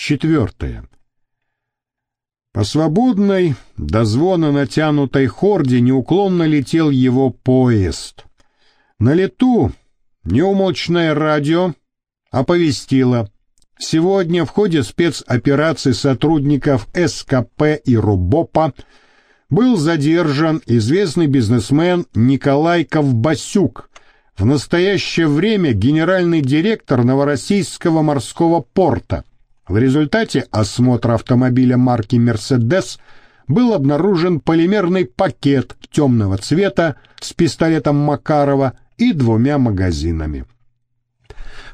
четвертое. По свободной, до звона натянутой хорде неуклонно летел его поезд. На лету неумолчное радио оповестило. Сегодня в ходе спецоперации сотрудников СКП и РУБОПа был задержан известный бизнесмен Николай Ковбасюк, в настоящее время генеральный директор Новороссийского морского порта. В результате осмотра автомобиля марки «Мерседес» был обнаружен полимерный пакет темного цвета с пистолетом Макарова и двумя магазинами.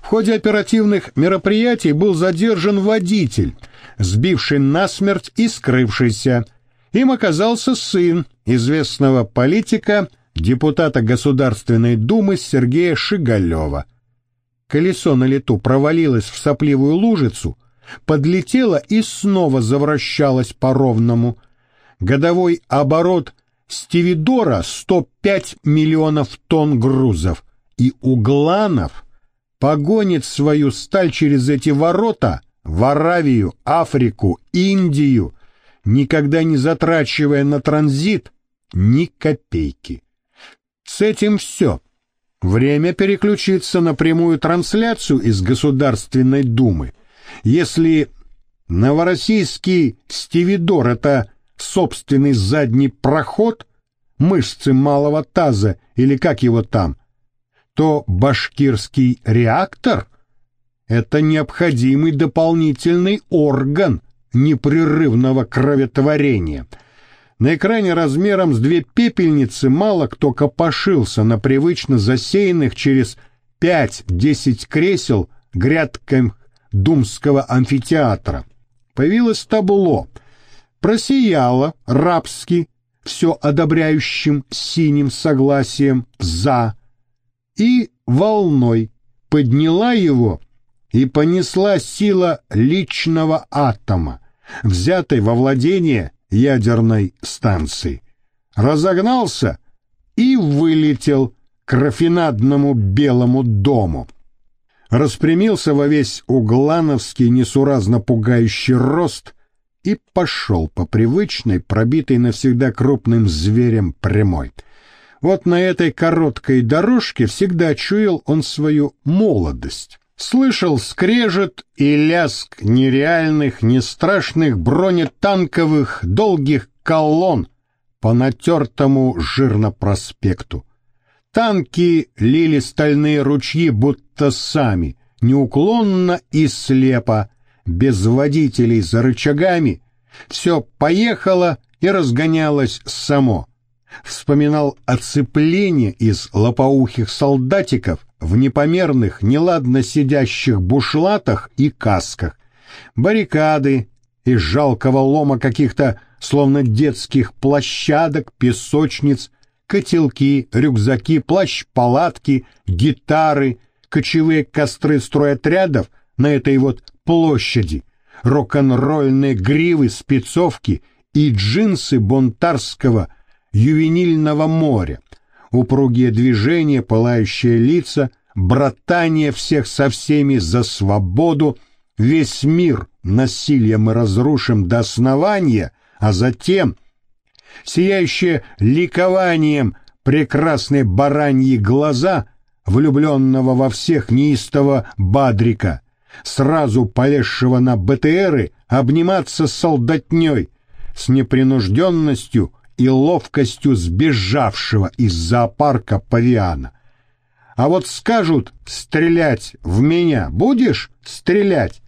В ходе оперативных мероприятий был задержан водитель, сбивший насмерть и скрывшийся. Им оказался сын известного политика, депутата Государственной Думы Сергея Шигалева. Колесо на лету провалилось в сопливую лужицу, подлетело и снова завращалось по ровному. Годовой оборот Стивидора 105 миллионов тонн грузов, и Угланов погонит свою сталь через эти ворота в Аравию, Африку, Индию, никогда не затрачивая на транзит ни копейки. С этим все. Время переключиться на прямую трансляцию из Государственной Думы. Если новороссийский стивидор — это собственный задний проход, мышцы малого таза или как его там, то башкирский реактор — это необходимый дополнительный орган непрерывного кроветворения — на экране размером с две пепельницы мало кто копошился на привычно засеянных через 5-10 кресел грядкам Думского амфитеатра. Появилось табло. Просияло рабски, все одобряющим синим согласием «за», и волной подняла его и понесла сила личного атома, взятой во владение ядерной станции. Разогнался и вылетел к рафинадному белому дому. Распрямился во весь углановский несуразно пугающий рост и пошел по привычной, пробитой навсегда крупным зверем прямой. Вот на этой короткой дорожке всегда чуял он свою молодость слышал скрежет и ляск нереальных, нестрашных бронетанковых долгих колонн по натертому жирно проспекту. Танки лили стальные ручьи будто сами, неуклонно и слепо, без водителей за рычагами. Все поехало и разгонялось само. Вспоминал оцепление из лопоухих солдатиков, в непомерных, неладно сидящих бушлатах и касках, баррикады из жалкого лома каких-то, словно детских площадок, песочниц, котелки, рюкзаки, плащ-палатки, гитары, кочевые костры стройотрядов на этой вот площади, рок-н-ролльные гривы, спецовки и джинсы бунтарского ювенильного моря, упругие движения, пылающие лица, братание всех со всеми за свободу, весь мир насилием мы разрушим до основания, а затем, сияющие ликованием прекрасные бараньи глаза влюбленного во всех неистого Бадрика, сразу полезшего на БТРы, обниматься с солдатней, с непринужденностью и ловкостью сбежавшего из зоопарка павиана. А вот скажут стрелять в меня, будешь стрелять?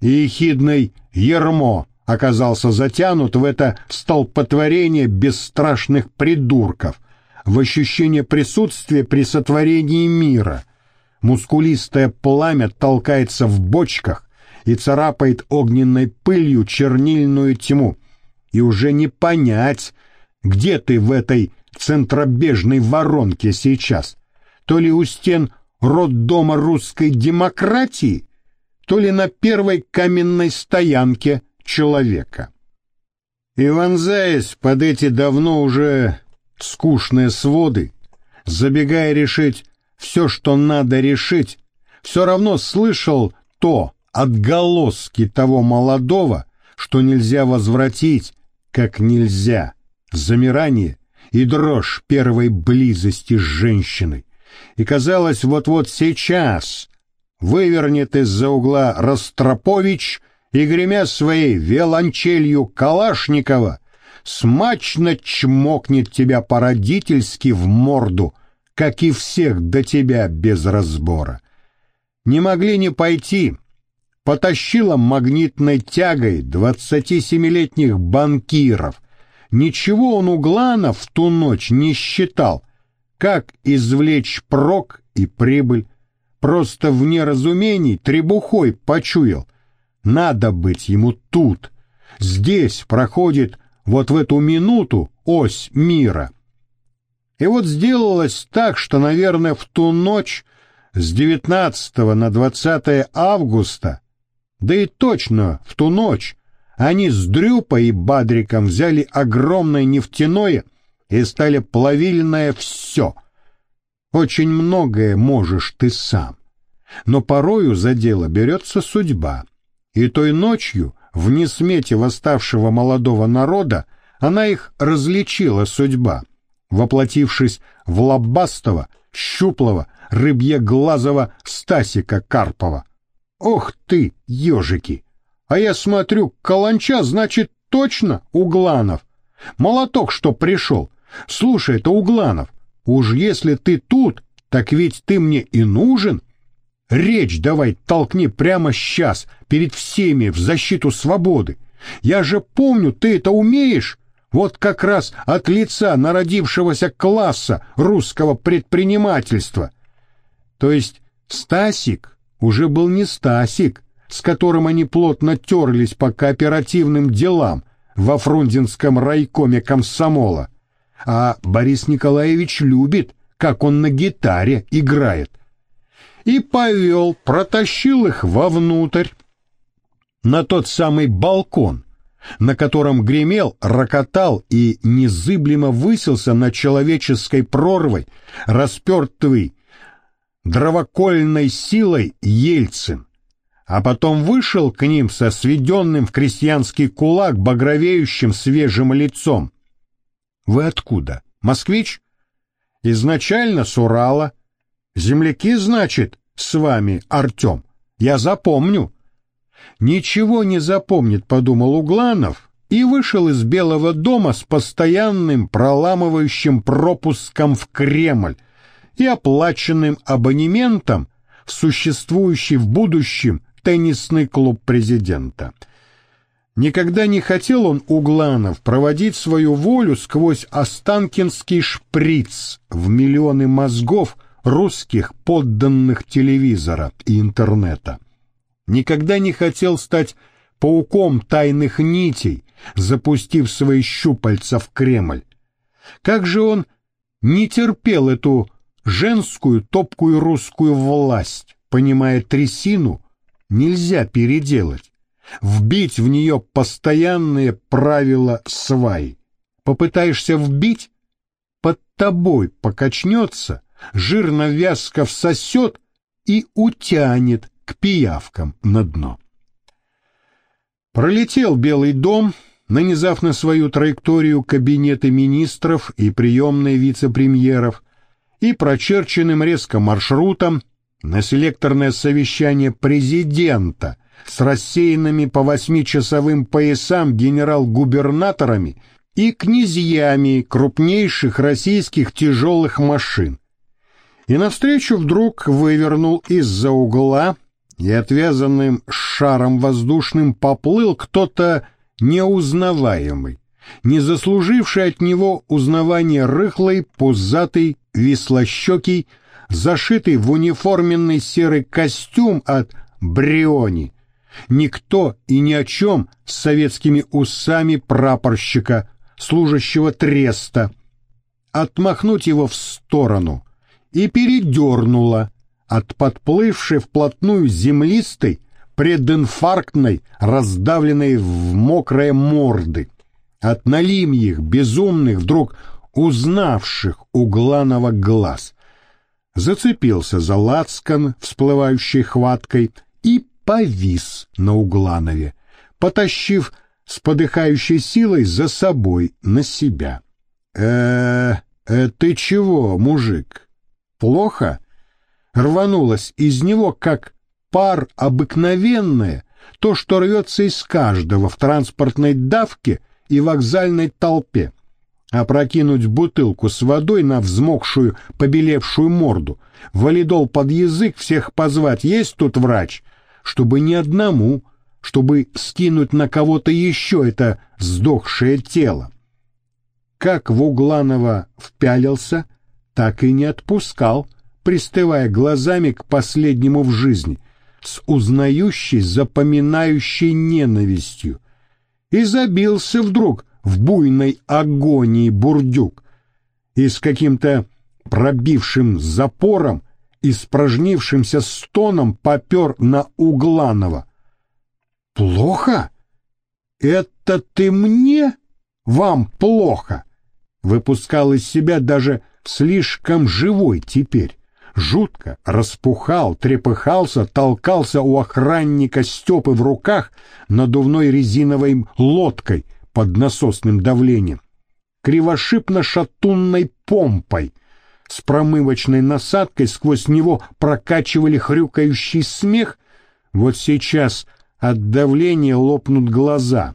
И ехидный ермо оказался затянут в это столпотворение бесстрашных придурков, в ощущение присутствия при сотворении мира. Мускулистое пламя толкается в бочках и царапает огненной пылью чернильную тьму. И уже не понять, где ты в этой центробежной воронке сейчас? То ли у стен роддома русской демократии, то ли на первой каменной стоянке человека. И вонзаясь под эти давно уже скучные своды, забегая решить все, что надо решить, все равно слышал то отголоски того молодого, что нельзя возвратить, как нельзя, замирание и дрожь первой близости с женщиной. И казалось, вот-вот сейчас вывернет из-за угла Ростропович и, гремя своей виолончелью Калашникова, смачно чмокнет тебя по-родительски в морду, как и всех до тебя без разбора. Не могли не пойти, потащила магнитной тягой двадцати семилетних банкиров. Ничего он у Глана в ту ночь не считал, как извлечь прок и прибыль. Просто в неразумении требухой почуял. Надо быть ему тут. Здесь проходит вот в эту минуту ось мира. И вот сделалось так, что, наверное, в ту ночь с 19 на 20 августа, да и точно в ту ночь, они с Дрюпой и Бадриком взяли огромное нефтяное и стали плавильное все. Очень многое можешь ты сам. Но порою за дело берется судьба. И той ночью в несмете восставшего молодого народа она их различила судьба, воплотившись в лобастого, щуплого, рыбьеглазого Стасика Карпова. Ох ты, ежики! А я смотрю, каланча, значит, точно Угланов. Молоток, что пришел. Слушай, это Угланов. Уж если ты тут, так ведь ты мне и нужен. Речь давай толкни прямо сейчас, перед всеми, в защиту свободы. Я же помню, ты это умеешь. Вот как раз от лица народившегося класса русского предпринимательства. То есть Стасик уже был не Стасик, с которым они плотно терлись по кооперативным делам во Фрунзенском райкоме комсомола. А Борис Николаевич любит, как он на гитаре играет и повел, протащил их вовнутрь, на тот самый балкон, на котором гремел, рокотал и незыблемо высился над человеческой прорвой, распертый дровокольной силой Ельцин, а потом вышел к ним со сведенным в крестьянский кулак багровеющим свежим лицом. «Вы откуда? Москвич?» «Изначально с Урала», Земляки, значит, с вами, Артем. Я запомню. Ничего не запомнит, подумал Угланов, и вышел из Белого дома с постоянным проламывающим пропуском в Кремль и оплаченным абонементом в существующий в будущем теннисный клуб президента. Никогда не хотел он, Угланов, проводить свою волю сквозь Останкинский шприц в миллионы мозгов, русских подданных телевизора и интернета. Никогда не хотел стать пауком тайных нитей, запустив свои щупальца в Кремль. Как же он не терпел эту женскую топкую русскую власть, понимая трясину, нельзя переделать, вбить в нее постоянные правила свай. Попытаешься вбить, под тобой покачнется — жирно-вязко всосет и утянет к пиявкам на дно. Пролетел Белый дом, нанизав на свою траекторию кабинеты министров и приемные вице-премьеров, и прочерченным резко маршрутом на селекторное совещание президента с рассеянными по восьмичасовым поясам генерал-губернаторами и князьями крупнейших российских тяжелых машин, и навстречу вдруг вывернул из-за угла и отвязанным шаром воздушным поплыл кто-то неузнаваемый, не заслуживший от него узнавания рыхлый, пузатый, веслощекий, зашитый в униформенный серый костюм от Бриони, никто и ни о чем с советскими усами прапорщика, служащего треста, отмахнуть его в сторону — и передернула от подплывшей вплотную землистой, прединфарктной, раздавленной в мокрые морды, от налимьих, безумных, вдруг узнавших угланого глаз. Зацепился за лацкан, всплывающей хваткой, и повис на Угланове, потащив с подыхающей силой за собой на себя. э э ты чего, мужик? Плохо?» Рванулась из него, как пар обыкновенное, то, что рвется из каждого в транспортной давке и вокзальной толпе. Опрокинуть бутылку с водой на взмокшую, побелевшую морду, валидол под язык, всех позвать, есть тут врач, чтобы ни одному, чтобы скинуть на кого-то еще это сдохшее тело. Как в Угланова впялился, так и не отпускал, пристывая глазами к последнему в жизни, с узнающей, запоминающей ненавистью, и забился вдруг в буйной агонии бурдюк и с каким-то пробившим запором, испражнившимся стоном попер на Угланова. «Плохо? Это ты мне? Вам плохо?» Выпускал из себя даже слишком живой теперь. Жутко распухал, трепыхался, толкался у охранника Степы в руках надувной резиновой лодкой под насосным давлением, кривошипно-шатунной помпой, с промывочной насадкой сквозь него прокачивали хрюкающий смех, вот сейчас от давления лопнут глаза.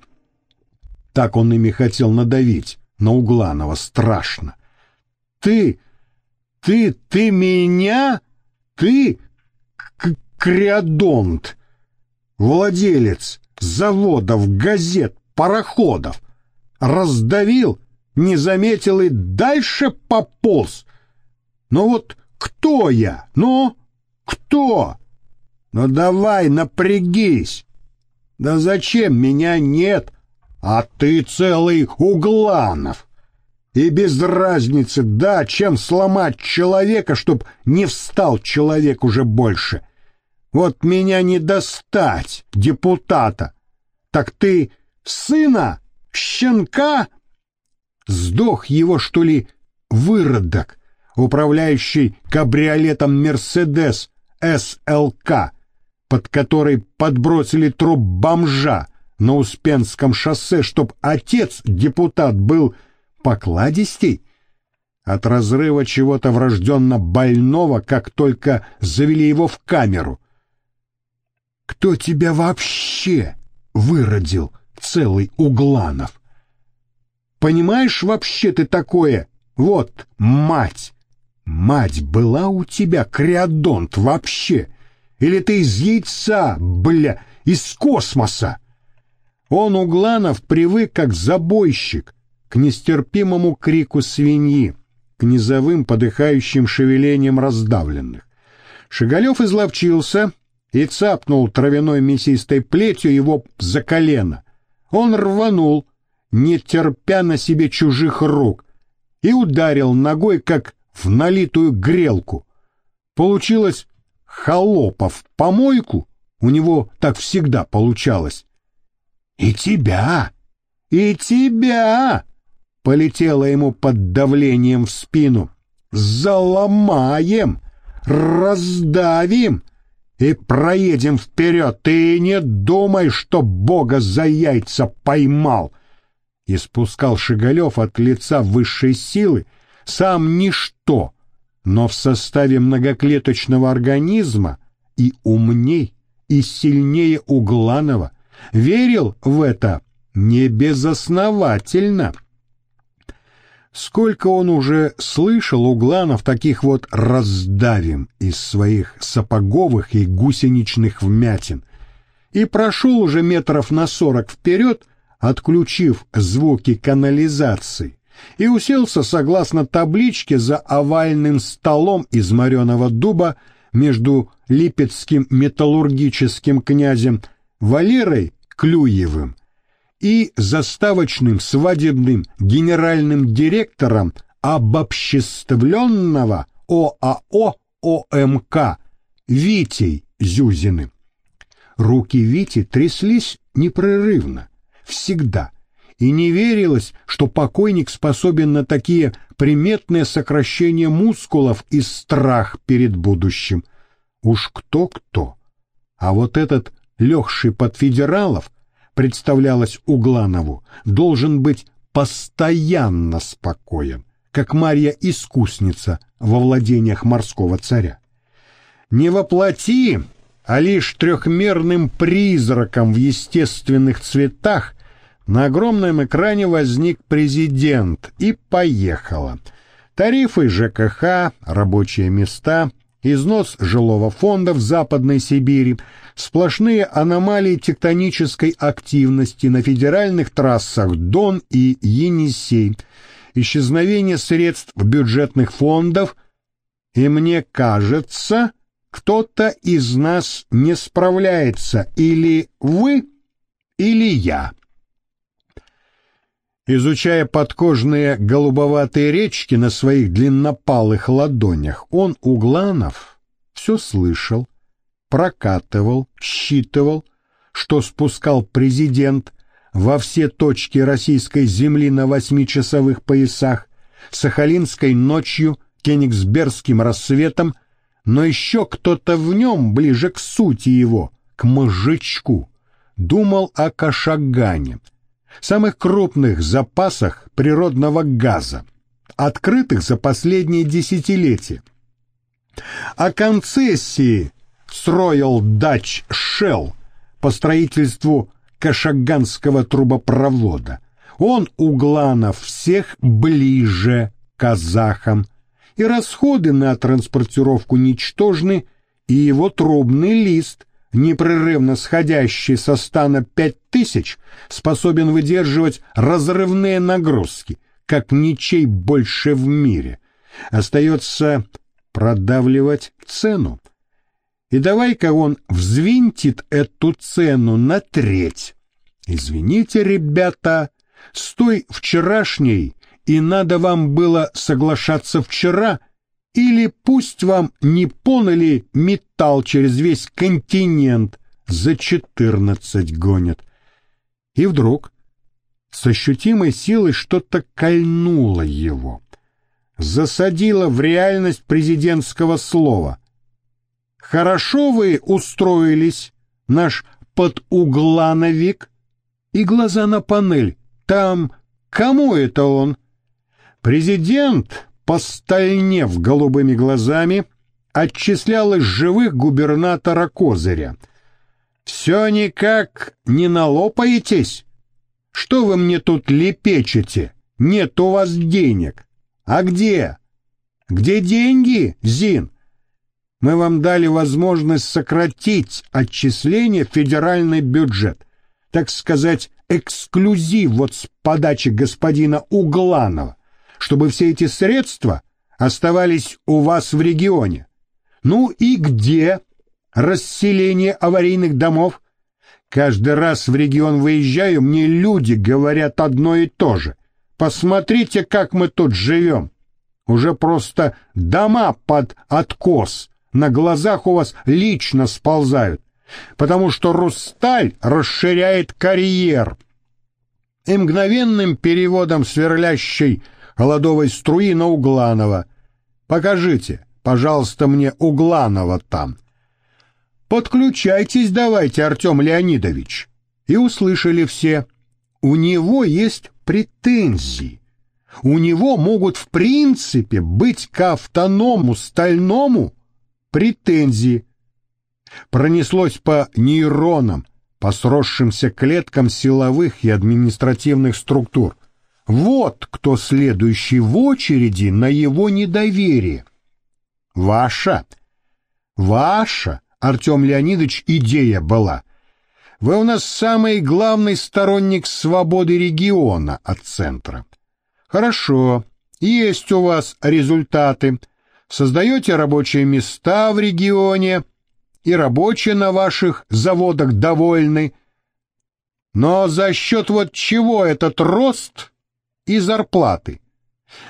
Так он ими хотел надавить на Угланова страшно. «Ты, ты, ты меня? Ты, креодонт, владелец заводов, газет, пароходов, раздавил, не заметил и дальше пополз. Ну вот кто я? Ну, кто? Ну давай, напрягись. Да зачем меня нет, а ты целый Угланов? И без разницы, да, чем сломать человека, чтоб не встал человек уже больше. Вот меня не достать, депутата. Так ты сына, щенка? Сдох его, что ли, выродок, управляющий кабриолетом «Мерседес» СЛК, под который подбросили труп бомжа на Успенском шоссе, чтоб отец, депутат, был покладистей? От разрыва чего-то врожденно больного, как только завели его в камеру. Кто тебя вообще выродил, целый Угланов? Понимаешь вообще ты такое? Вот, мать! Мать была у тебя, креодонт, вообще? Или ты из яйца, бля, из космоса? Он, Угланов, привык как забойщик к нестерпимому крику свиньи, к низовым подыхающим шевелениям раздавленных. Шигалев изловчился и цапнул травяной мясистой плетью его за колено. Он рванул, не терпя на себе чужих рук, и ударил ногой, как в налитую грелку. Получилось холопов помойку, у него так всегда получалось. И тебя, и тебя, полетело ему под давлением в спину. Заломаем, раздавим и проедем вперед. Ты не думай, что Бога за яйца поймал. Испускал Шигалев от лица высшей силы, сам ничто, но в составе многоклеточного организма и умней, и сильнее Угланова, верил в это не безосновательно. Сколько он уже слышал Угланов таких вот раздавим из своих сапоговых и гусеничных вмятин, и прошел уже метров на сорок вперед, отключив звуки канализации, и уселся согласно табличке за овальным столом из мореного дуба между липецким металлургическим князем Валерой Клюевым и заставочным свадебным генеральным директором обобществленного ОАО ОМК Витей Зюзиным. Руки Вити тряслись непрерывно, всегда, и не верилось, что покойник способен на такие приметные сокращения мускулов и страх перед будущим. Уж кто-кто, а вот этот легший под федералов, представлялось Угланову, должен быть постоянно спокоен, как Марья-искусница во владениях морского царя. Не воплоти, а лишь трехмерным призраком в естественных цветах на огромном экране возник президент и поехала. Тарифы ЖКХ, рабочие места, износ жилого фонда в Западной Сибири, сплошные аномалии тектонической активности на федеральных трассах Дон и Енисей, исчезновение средств бюджетных фондов, и мне кажется, кто-то из нас не справляется, или вы, или я. Изучая подкожные голубоватые речки на своих длиннопалых ладонях, он, Угланов, все слышал, прокатывал, считывал, что спускал президент во все точки российской земли на восьмичасовых поясах, Сахалинской ночью, Кенигсбергским рассветом, но еще кто-то в нем, ближе к сути его, к мозжечку, думал о Кашагане — самых крупных запасах природного газа, открытых за последние десятилетия. О концессии строил дач Shell по строительству Кашаганского трубопровода. Он, Угланов, всех ближе казахам, и расходы на транспортировку ничтожны, и его трубный лист непрерывно сходящий со стана пять тысяч, способен выдерживать разрывные нагрузки, как ничей больше в мире. Остается продавливать цену. И давай-ка он взвинтит эту цену на треть. Извините, ребята, с той вчерашней, и надо вам было соглашаться вчера, или пусть вам не поняли металл через весь континент за четырнадцать гонят. И вдруг с ощутимой силой что-то кольнуло его, засадило в реальность президентского слова. «Хорошо вы устроились, наш подуглановик?» И глаза на панель. «Там кому это он?» «Президент постальнев голубыми глазами, отчислял из живых губернатора Козыря. «Все никак не налопаетесь? Что вы мне тут лепечете? Нет у вас денег. А где? Где деньги, Зин? Мы вам дали возможность сократить отчисление в федеральный бюджет, так сказать, эксклюзив вот с подачи господина Угланова чтобы все эти средства оставались у вас в регионе. Ну и где расселение аварийных домов? Каждый раз в регион выезжаю, мне люди говорят одно и то же. Посмотрите, как мы тут живем. Уже просто дома под откос на глазах у вас лично сползают, потому что Русталь расширяет карьер. И мгновенным переводом сверлящей холодовой струи на Угланова. Покажите, пожалуйста, мне Угланова там. Подключайтесь давайте, Артем Леонидович. И услышали все. У него есть претензии. У него могут в принципе быть к автоному стальному претензии. Пронеслось по нейронам, по сросшимся клеткам силовых и административных структур. Вот кто следующий в очереди на его недоверие. Ваша, ваша, Артем Леонидович, идея была. Вы у нас самый главный сторонник свободы региона от центра. Хорошо, есть у вас результаты. Создаете рабочие места в регионе, и рабочие на ваших заводах довольны. Но за счет вот чего этот рост и зарплаты.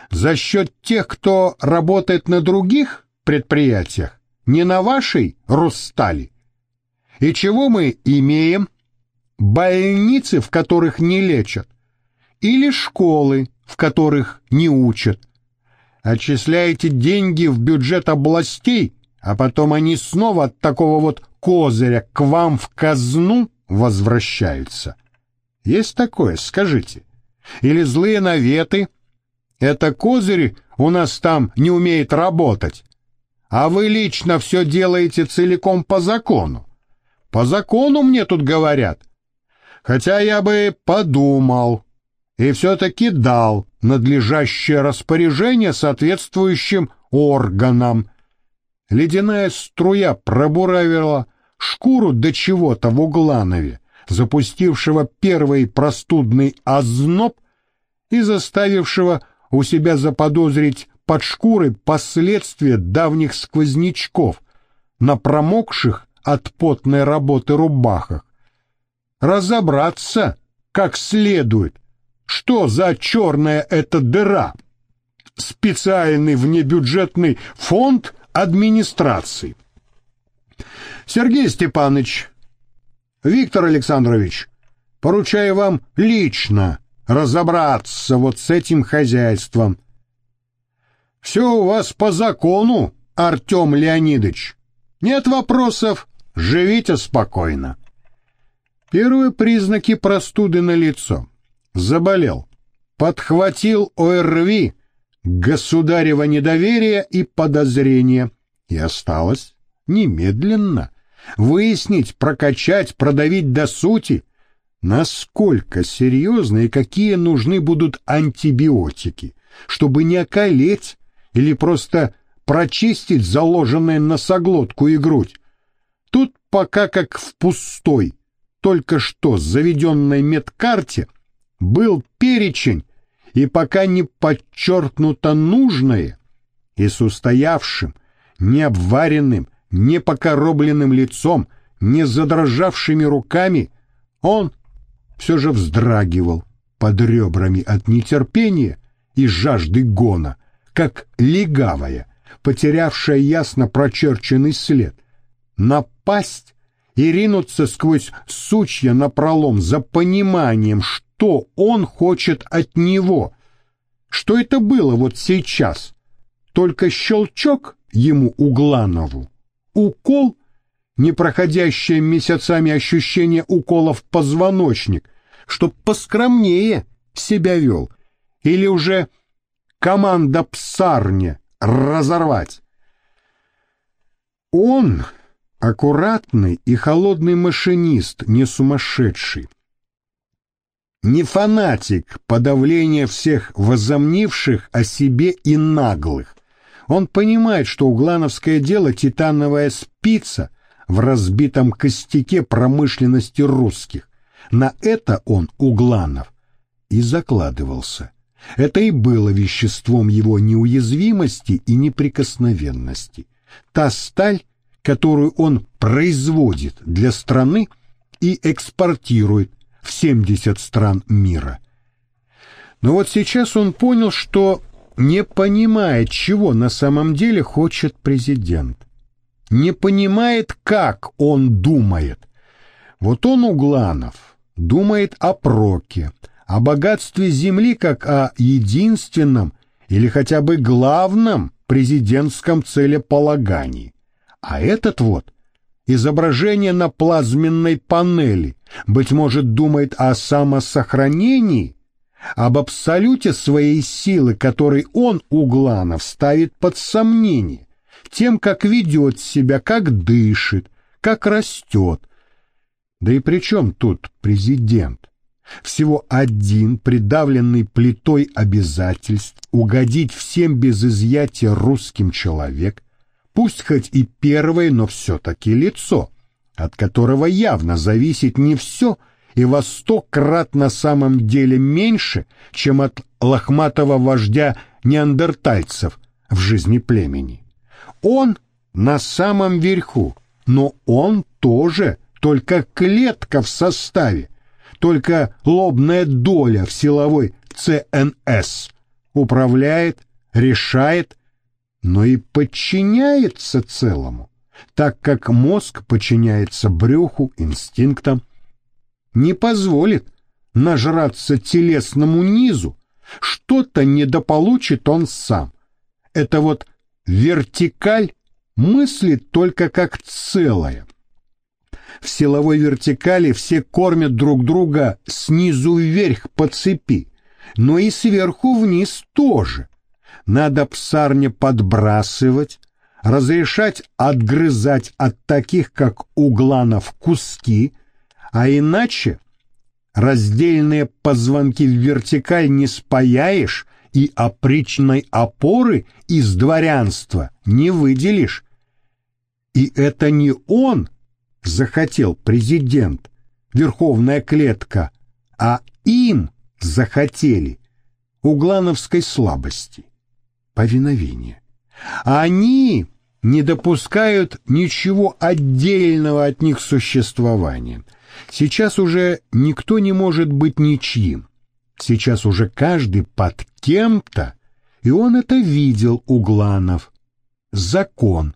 За счет тех, кто работает на других предприятиях, не на вашей Рустали. И чего мы имеем? Больницы, в которых не лечат, или школы, в которых не учат. Отчисляете деньги в бюджет областей, а потом они снова от такого вот козыря к вам в казну возвращаются. Есть такое, скажите? Или злые наветы? Это козырь у нас там не умеет работать. А вы лично все делаете целиком по закону. По закону мне тут говорят. Хотя я бы подумал и все-таки дал надлежащее распоряжение соответствующим органам. Ледяная струя пробуравила шкуру до чего-то в Угланове, запустившего первый простудный озноб и заставившего у себя заподозрить под шкурой последствия давних сквознячков на промокших от потной работы рубахах. Разобраться как следует, что за черная эта дыра. Специальный внебюджетный фонд администрации. Сергей Степанович, Виктор Александрович, поручаю вам лично разобраться вот с этим хозяйством. Все у вас по закону, Артем Леонидович. Нет вопросов, живите спокойно. Первые признаки простуды на лицо. Заболел. Подхватил ОРВИ, государево недоверие и подозрение. И осталось немедленно выяснить, прокачать, продавить до сути, насколько серьезны и какие нужны будут антибиотики, чтобы не околеть или просто прочистить заложенные носоглотку и грудь. Тут пока как в пустой, только что заведенной медкарте был перечень, и пока не подчеркнуто нужное, и с устоявшим, необваренным, непокоробленным лицом, не задрожавшими руками, он все же вздрагивал под ребрами от нетерпения и жажды гона, как легавая, потерявшая ясно прочерченный след, напасть и ринуться сквозь сучья напролом за пониманием, что он хочет от него. Что это было вот сейчас? Только щелчок ему Угланову, укол, непроходящее месяцами ощущение укола в позвоночник, чтоб поскромнее себя вел, или уже команда псарня разорвать. Он аккуратный и холодный машинист, не сумасшедший. Не фанатик подавления всех возомнивших о себе и наглых. Он понимает, что углановское дело — титановая спица в разбитом костяке промышленности русских. На это он, Угланов, и закладывался. Это и было веществом его неуязвимости и неприкосновенности. Та сталь, которую он производит для страны и экспортирует в 70 стран мира. Но вот сейчас он понял, что не понимает, чего на самом деле хочет президент. Не понимает, как он думает. Вот он, Угланов, думает о проке, о богатстве земли как о единственном или хотя бы главном президентском целеполагании. А этот вот изображение на плазменной панели, быть может, думает о самосохранении, об абсолюте своей силы, который он, Угланов, ставит под сомнение, тем, как ведет себя, как дышит, как растет. Да и при чем тут президент? Всего один придавленный плитой обязательств угодить всем без изъятия русским человек, пусть хоть и первое, но все-таки лицо, от которого явно зависит не все и во сто крат на самом деле меньше, чем от лохматого вождя неандертальцев в жизни племени. Он на самом верху, но он тоже только клетка в составе, только лобная доля в силовой ЦНС управляет, решает, но и подчиняется целому, так как мозг подчиняется брюху, инстинктам, не позволит нажраться телесному низу, что-то недополучит он сам. Это вот вертикаль мыслит только как целое. В силовой вертикали все кормят друг друга снизу вверх по цепи, но и сверху вниз тоже. Надо псарня подбрасывать, разрешать отгрызать от таких, как Угланов, куски, а иначе раздельные позвонки в вертикаль не спаяешь и опричной опоры из дворянства не выделишь. И это не он захотел президент, верховная клетка, а им захотели углановской слабости, повиновения. Они не допускают ничего отдельного от них существования. Сейчас уже никто не может быть ничьим. Сейчас уже каждый под кем-то, и он это видел, Угланов. Закон.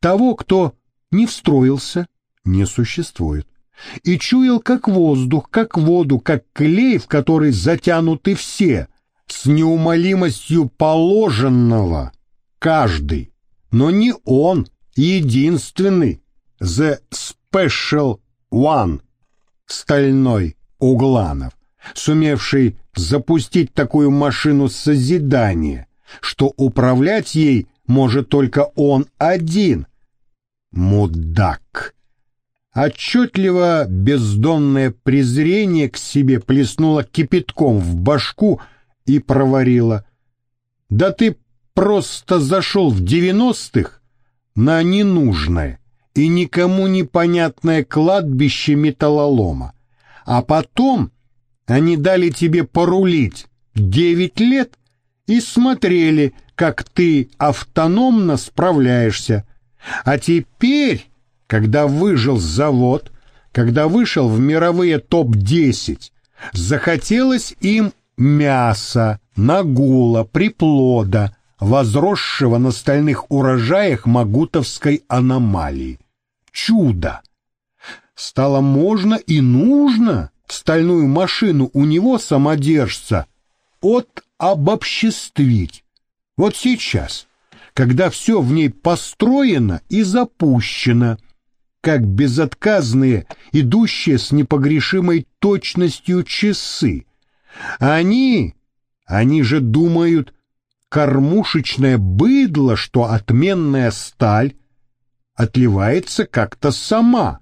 Того, кто не встроился, не существует. И чуял как воздух, как воду, как клей, в который затянуты все, с неумолимостью положенного, каждый. Но не он, единственный, the special one, стальной Угланов, сумевший запустить такую машину созидания, что управлять ей может только он один. Мудак! Отчетливо бездонное презрение к себе плеснуло кипятком в башку и проварило. Да ты просто зашел в девяностых на ненужное и никому непонятное кладбище металлолома, а потом они дали тебе порулить девять лет и смотрели, как ты автономно справляешься. А теперь, когда выжил завод, когда вышел в мировые топ-10, захотелось им мяса, нагула, приплода, возросшего на стальных урожаях Магутовской аномалии. Чудо! Стало можно и нужно стальную машину у него, самодержца, от обобществить. Вот сейчас, когда все в ней построено и запущено, как безотказные, идущие с непогрешимой точностью часы. Они, они же думают, кормушечное быдло, что отменная сталь отливается как-то сама,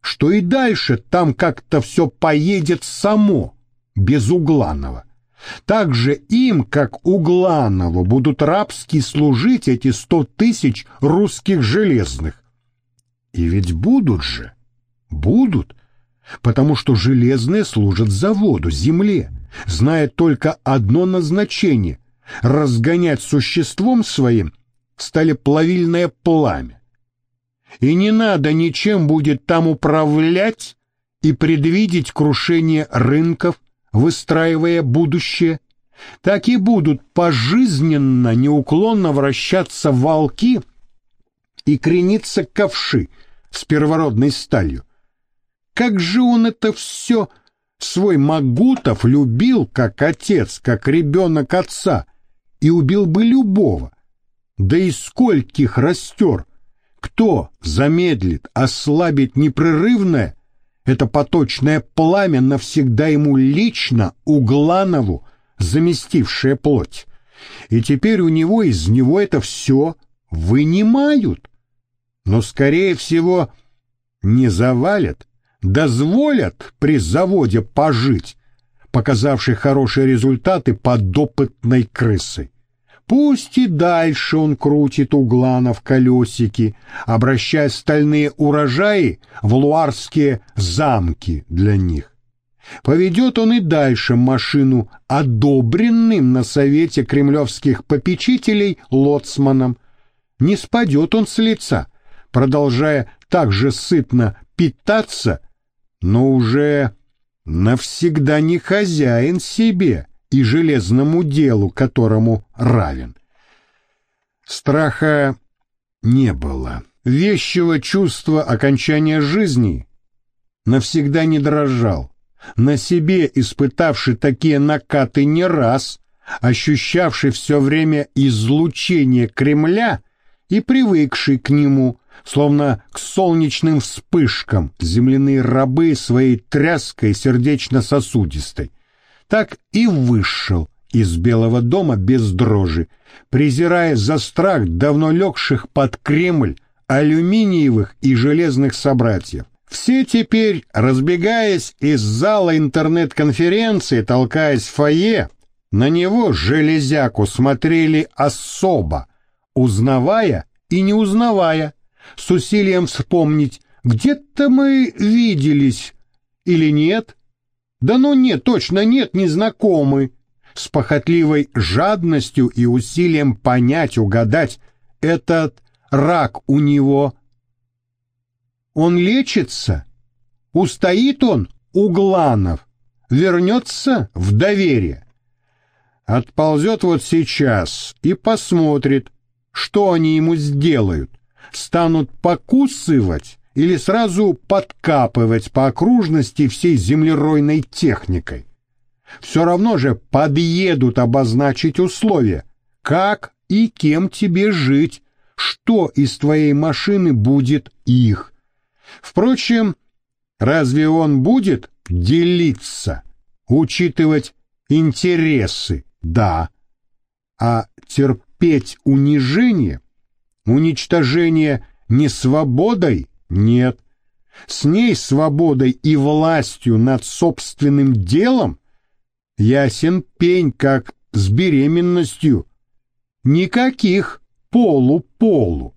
что и дальше там как-то все поедет само, без Угланова. Так же им, как Угланову, будут рабски служить эти сто тысяч русских железных. И ведь будут же, будут, потому что железные служат заводу, земле, зная только одно назначение разгонять существом своим стали плавильное пламя. И не надо ничем будет там управлять и предвидеть крушение рынков, выстраивая будущее. Так и будут пожизненно, неуклонно вращаться волки и крениться ковши с первородной сталью. Как же он это все свой Магутов любил, как отец, как ребенок отца, и убил бы любого. Да и скольких растер. Кто замедлит, ослабит непрерывное, это поточное пламя навсегда ему лично, Угланову, заместившее плоть. И теперь у него из него это все вынимают. Но, скорее всего, не завалят, дозволят при заводе пожить, показавший хорошие результаты подопытной крысы. Пусть и дальше он крутит углана в колесики, обращая стальные урожаи в луарские замки для них. Поведет он и дальше машину одобренным на совете кремлевских попечителей лоцманом. Не спадет он с лица, продолжая так же сытно питаться, но уже навсегда не хозяин себе и железному делу, которому равен. Страха не было. Вещего чувства окончания жизни навсегда не дрожал. На себе испытавший такие накаты не раз, ощущавший все время излучение Кремля и привыкший к нему, словно к солнечным вспышкам, земляные рабы своей тряской сердечно-сосудистой. Так и вышел из Белого дома без дрожи, презирая за страх давно легших под Кремль алюминиевых и железных собратьев. Все теперь, разбегаясь из зала интернет-конференции, толкаясь в фойе, на него, железяку, смотрели особо, узнавая и не узнавая, с усилием вспомнить, где-то мы виделись или нет. Да ну нет, точно нет, незнакомы. С похотливой жадностью и усилием понять, угадать, этот рак у него. Он лечится? Устоит он у Гланов? Вернется в доверие? Отползет вот сейчас и посмотрит, что они ему сделают. Станут покусывать или сразу подкапывать по окружности всей землеройной техникой. Все равно же подъедут обозначить условия, как и кем тебе жить, что из твоей машины будет их. Впрочем, разве он будет делиться, учитывать интересы? Да. А терпеть унижение, уничтожение несвободой? Нет. С ней свободой и властью над собственным делом ясен пень, как с беременностью. Никаких полу-полу.